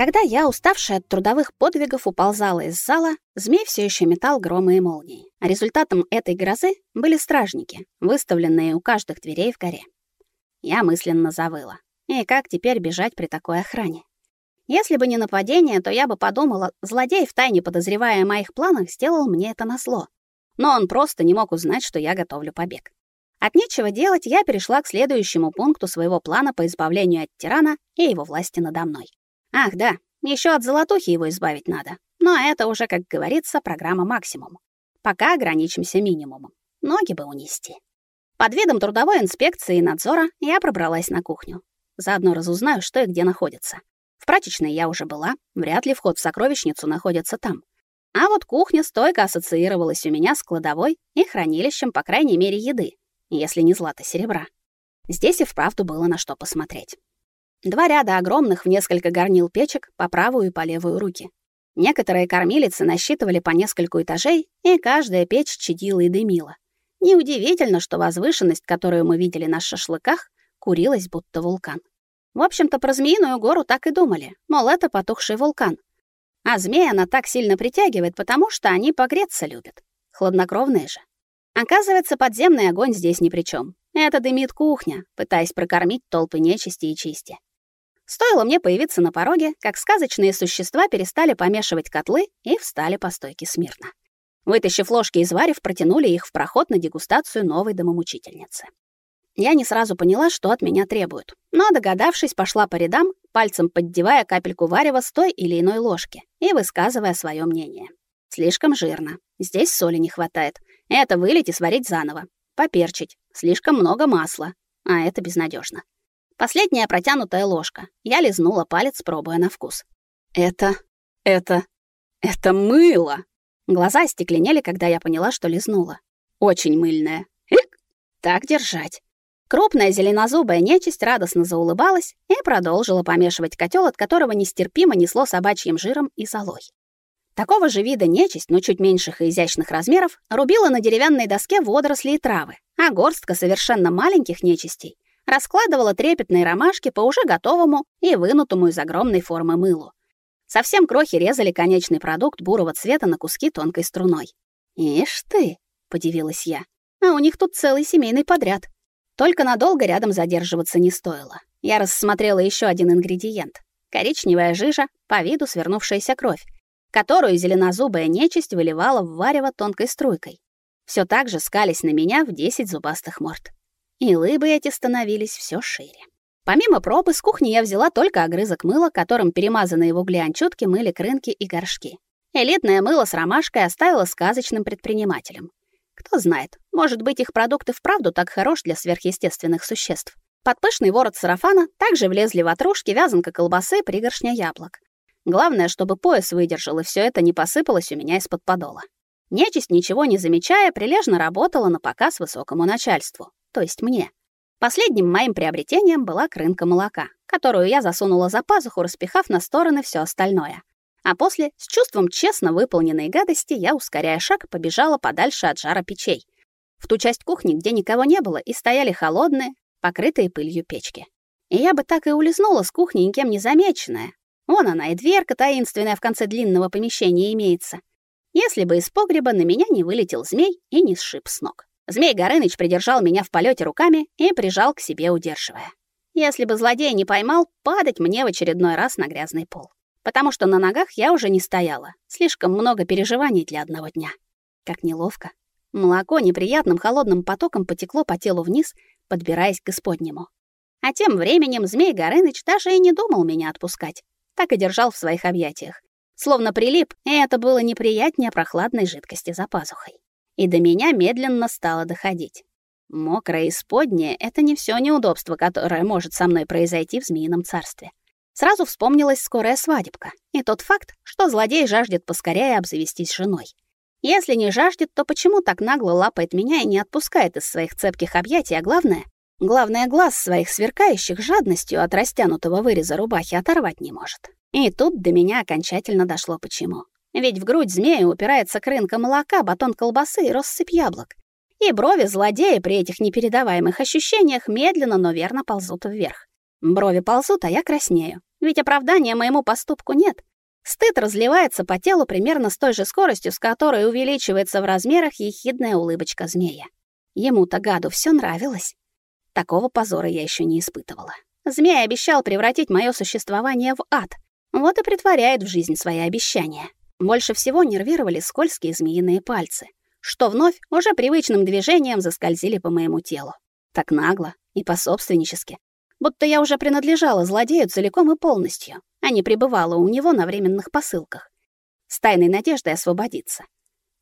Когда я, уставшая от трудовых подвигов, уползала из зала, змей все еще метал громы и молнии. А результатом этой грозы были стражники, выставленные у каждых дверей в горе. Я мысленно завыла. И как теперь бежать при такой охране? Если бы не нападение, то я бы подумала, злодей, втайне подозревая о моих планах, сделал мне это назло. Но он просто не мог узнать, что я готовлю побег. От нечего делать, я перешла к следующему пункту своего плана по избавлению от тирана и его власти надо мной. Ах, да, еще от золотухи его избавить надо. Но это уже, как говорится, программа максимум. Пока ограничимся минимумом. Ноги бы унести. Под видом трудовой инспекции и надзора я пробралась на кухню. Заодно разузнаю, что и где находится. В прачечной я уже была, вряд ли вход в сокровищницу находится там. А вот кухня стойко ассоциировалась у меня с кладовой и хранилищем, по крайней мере, еды, если не злато серебра. Здесь и вправду было на что посмотреть. Два ряда огромных в несколько горнил печек по правую и по левую руки. Некоторые кормилицы насчитывали по нескольку этажей, и каждая печь чадила и дымила. Неудивительно, что возвышенность, которую мы видели на шашлыках, курилась будто вулкан. В общем-то, про Змеиную гору так и думали, мол, это потухший вулкан. А змеи она так сильно притягивает, потому что они погреться любят. Хладнокровные же. Оказывается, подземный огонь здесь ни при чем. Это дымит кухня, пытаясь прокормить толпы нечисти и чисти. Стоило мне появиться на пороге, как сказочные существа перестали помешивать котлы и встали по стойке смирно. Вытащив ложки из варев, протянули их в проход на дегустацию новой домомучительницы. Я не сразу поняла, что от меня требуют, но, догадавшись, пошла по рядам, пальцем поддевая капельку варева с той или иной ложки и высказывая свое мнение. Слишком жирно. Здесь соли не хватает. Это вылить и сварить заново. Поперчить. Слишком много масла. А это безнадежно. Последняя протянутая ложка. Я лизнула палец, пробуя на вкус. Это... это... это мыло! Глаза остекленели, когда я поняла, что лизнула. Очень мыльное. Ик! Так держать. Крупная зеленозубая нечисть радостно заулыбалась и продолжила помешивать котел, от которого нестерпимо несло собачьим жиром и золой. Такого же вида нечисть, но чуть меньших и изящных размеров, рубила на деревянной доске водоросли и травы, а горстка совершенно маленьких нечистей раскладывала трепетные ромашки по уже готовому и вынутому из огромной формы мылу. Совсем крохи резали конечный продукт бурого цвета на куски тонкой струной. «Ишь ты!» — подивилась я. «А у них тут целый семейный подряд». Только надолго рядом задерживаться не стоило. Я рассмотрела еще один ингредиент. Коричневая жижа, по виду свернувшаяся кровь, которую зеленозубая нечисть выливала в варево тонкой струйкой. Все так же скались на меня в десять зубастых морд. И лыбы эти становились все шире. Помимо пробы, с кухни я взяла только огрызок мыла, которым перемазанные в угле анчутки мыли крынки и горшки. Элитное мыло с ромашкой оставила сказочным предпринимателям. Кто знает, может быть, их продукт и вправду так хорош для сверхъестественных существ. Под пышный ворот сарафана также влезли ватрушки, вязанка колбасы, пригоршня яблок. Главное, чтобы пояс выдержал, и все это не посыпалось у меня из-под подола. Нечисть, ничего не замечая, прилежно работала на показ высокому начальству, то есть мне. Последним моим приобретением была крынка молока, которую я засунула за пазуху, распихав на стороны все остальное. А после, с чувством честно выполненной гадости, я, ускоряя шаг, побежала подальше от жара печей. В ту часть кухни, где никого не было, и стояли холодные, покрытые пылью печки. И я бы так и улизнула с кухни, никем не замеченная. Вон она и дверка таинственная в конце длинного помещения имеется. Если бы из погреба на меня не вылетел змей и не сшиб с ног. Змей Горыныч придержал меня в полете руками и прижал к себе, удерживая. Если бы злодей не поймал, падать мне в очередной раз на грязный пол потому что на ногах я уже не стояла. Слишком много переживаний для одного дня. Как неловко. Молоко неприятным холодным потоком потекло по телу вниз, подбираясь к исподнему. А тем временем Змей Горыныч даже и не думал меня отпускать. Так и держал в своих объятиях. Словно прилип, и это было неприятнее прохладной жидкости за пазухой. И до меня медленно стало доходить. Мокрая исподняя — это не все неудобство, которое может со мной произойти в Змеином царстве. Сразу вспомнилась скорая свадебка и тот факт, что злодей жаждет поскорее обзавестись женой. Если не жаждет, то почему так нагло лапает меня и не отпускает из своих цепких объятий, а главное, главное глаз своих сверкающих жадностью от растянутого выреза рубахи оторвать не может. И тут до меня окончательно дошло почему. Ведь в грудь змея упирается крынка молока, батон колбасы и россыпь яблок. И брови злодея при этих непередаваемых ощущениях медленно, но верно ползут вверх. Брови ползут, а я краснею. ведь оправдания моему поступку нет. Стыд разливается по телу примерно с той же скоростью, с которой увеличивается в размерах ехидная улыбочка змея. Ему-то гаду все нравилось. Такого позора я еще не испытывала. Змей обещал превратить мое существование в ад. Вот и притворяет в жизнь свои обещания. Больше всего нервировали скользкие змеиные пальцы, что вновь уже привычным движением заскользили по моему телу. Так нагло и пособственнически, будто я уже принадлежала злодею целиком и полностью, а не пребывала у него на временных посылках. С тайной надеждой освободиться.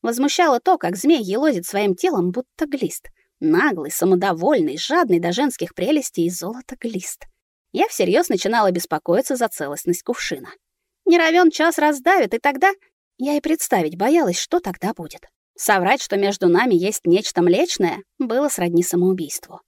Возмущало то, как змей елозит своим телом, будто глист. Наглый, самодовольный, жадный до женских прелестей и золота глист. Я всерьез начинала беспокоиться за целостность кувшина. Не равен час раздавит, и тогда... Я и представить боялась, что тогда будет. Соврать, что между нами есть нечто млечное, было сродни самоубийству.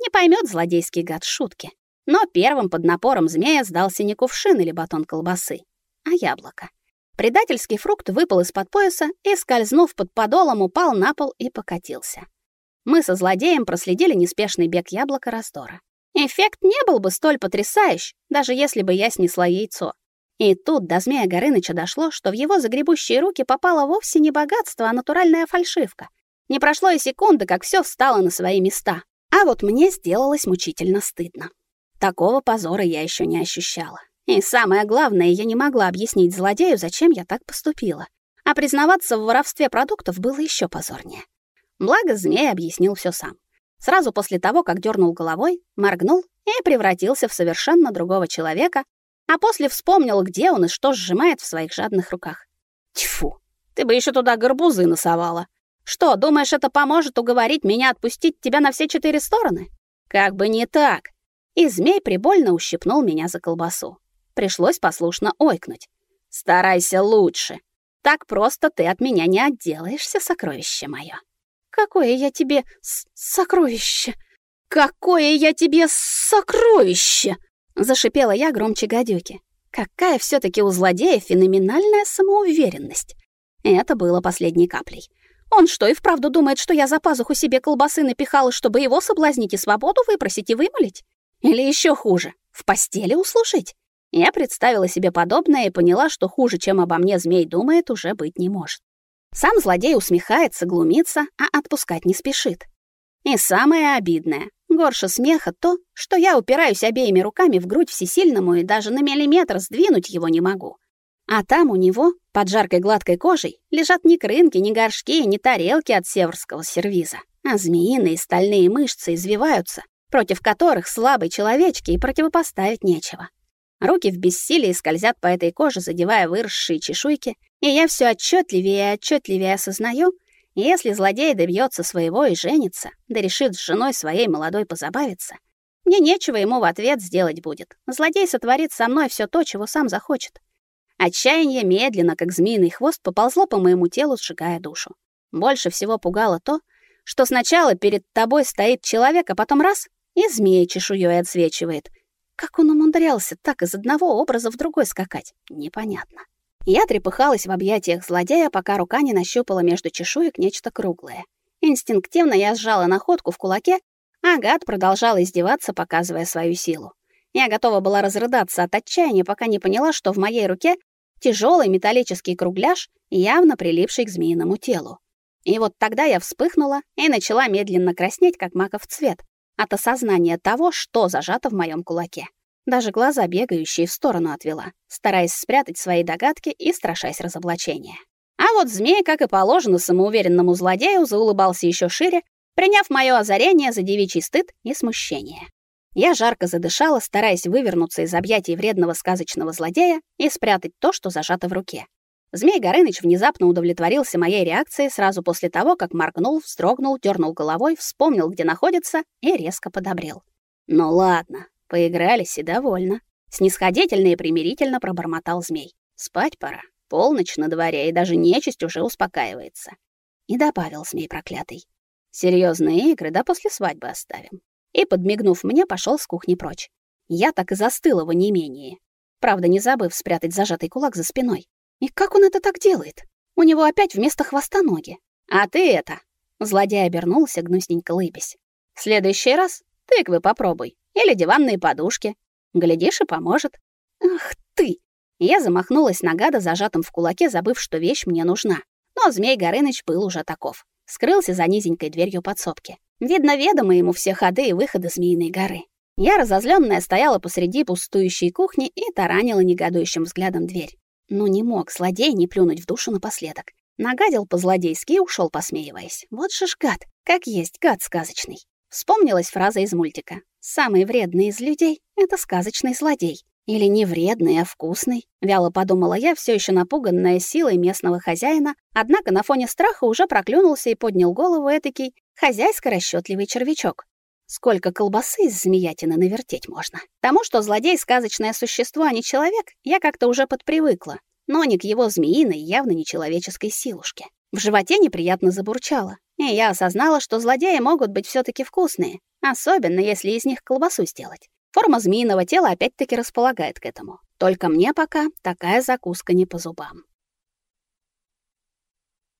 Не поймет злодейский гад шутки. Но первым под напором змея сдался не кувшин или батон колбасы, а яблоко. Предательский фрукт выпал из-под пояса и, скользнув под подолом, упал на пол и покатился. Мы со злодеем проследили неспешный бег яблока раздора. Эффект не был бы столь потрясающий, даже если бы я снесла яйцо. И тут до змея Горыныча дошло, что в его загребущие руки попало вовсе не богатство, а натуральная фальшивка. Не прошло и секунды, как все встало на свои места. А вот мне сделалось мучительно стыдно. Такого позора я еще не ощущала. И самое главное, я не могла объяснить злодею, зачем я так поступила. А признаваться в воровстве продуктов было еще позорнее. Благо, змей объяснил все сам. Сразу после того, как дернул головой, моргнул и превратился в совершенно другого человека, а после вспомнил, где он и что сжимает в своих жадных руках. Тьфу, ты бы еще туда горбузы носовала. Что, думаешь, это поможет уговорить меня отпустить тебя на все четыре стороны? Как бы не так. И змей прибольно ущипнул меня за колбасу. Пришлось послушно ойкнуть. Старайся лучше. Так просто ты от меня не отделаешься, сокровище мое. Какое я тебе сокровище? Какое я тебе сокровище! Зашипела я громче гадюки. Какая все таки у злодея феноменальная самоуверенность. Это было последней каплей. Он что, и вправду думает, что я за пазуху себе колбасы напихала, чтобы его соблазнить и свободу выпросить и вымолить? Или еще хуже, в постели услужить? Я представила себе подобное и поняла, что хуже, чем обо мне змей думает, уже быть не может. Сам злодей усмехается, глумится, а отпускать не спешит. И самое обидное, горше смеха то, что я упираюсь обеими руками в грудь всесильному и даже на миллиметр сдвинуть его не могу. А там у него, под жаркой гладкой кожей, лежат не крынки, не горшки, не тарелки от северского сервиза, а змеиные стальные мышцы извиваются, против которых слабой человечке и противопоставить нечего. Руки в бессилии скользят по этой коже, задевая выросшие чешуйки, и я все отчетливее и отчетливее осознаю, если злодей добьется своего и женится, да решит с женой своей молодой позабавиться, мне нечего ему в ответ сделать будет. Злодей сотворит со мной все то, чего сам захочет. Отчаяние медленно, как змеиный хвост, поползло по моему телу, сжигая душу. Больше всего пугало то, что сначала перед тобой стоит человек, а потом раз — и змея чешуей отсвечивает. Как он умудрялся так из одного образа в другой скакать, непонятно. Я трепыхалась в объятиях злодея, пока рука не нащупала между чешуек нечто круглое. Инстинктивно я сжала находку в кулаке, а гад продолжал издеваться, показывая свою силу. Я готова была разрыдаться от отчаяния, пока не поняла, что в моей руке тяжелый металлический кругляш, явно прилипший к змеиному телу. И вот тогда я вспыхнула и начала медленно краснеть, как маков цвет, от осознания того, что зажато в моем кулаке. Даже глаза бегающие в сторону отвела, стараясь спрятать свои догадки и страшась разоблачения. А вот змей, как и положено самоуверенному злодею, заулыбался еще шире, приняв мое озарение за девичий стыд и смущение. Я жарко задышала, стараясь вывернуться из объятий вредного сказочного злодея и спрятать то, что зажато в руке. Змей Горыныч внезапно удовлетворился моей реакцией сразу после того, как моргнул, вздрогнул, дернул головой, вспомнил, где находится, и резко подобрел. «Ну ладно, поигрались и довольно». Снисходительно и примирительно пробормотал змей. «Спать пора. Полночь на дворе, и даже нечисть уже успокаивается». И добавил змей проклятый. «Серьезные игры, да после свадьбы оставим и, подмигнув мне, пошел с кухни прочь. Я так и застыла в онемении, правда, не забыв спрятать зажатый кулак за спиной. И как он это так делает? У него опять вместо хвоста ноги. А ты это... Злодей обернулся, гнусненько лыбясь. В следующий раз тыквы попробуй. Или диванные подушки. Глядишь, и поможет. Ах, ты!» Я замахнулась на гада, зажатым в кулаке, забыв, что вещь мне нужна. Но Змей Горыныч был уже таков. Скрылся за низенькой дверью подсобки. Видно, ведомы ему все ходы и выходы Змеиной горы. Я, разозленная, стояла посреди пустующей кухни и таранила негодующим взглядом дверь. Ну не мог злодей не плюнуть в душу напоследок. Нагадил по-злодейски и ушел, посмеиваясь. Вот же ж гад, как есть гад сказочный. Вспомнилась фраза из мультика. «Самый вредный из людей — это сказочный злодей». Или не вредный, а вкусный, вяло подумала я, все еще напуганная силой местного хозяина, однако на фоне страха уже проклюнулся и поднял голову этакий хозяйско расчетливый червячок. Сколько колбасы из змеятины навертеть можно. Тому, что злодей — сказочное существо, а не человек, я как-то уже подпривыкла, но не к его змеиной, явно нечеловеческой силушке. В животе неприятно забурчало, и я осознала, что злодеи могут быть все таки вкусные, особенно если из них колбасу сделать. Форма змеиного тела опять-таки располагает к этому. Только мне пока такая закуска не по зубам.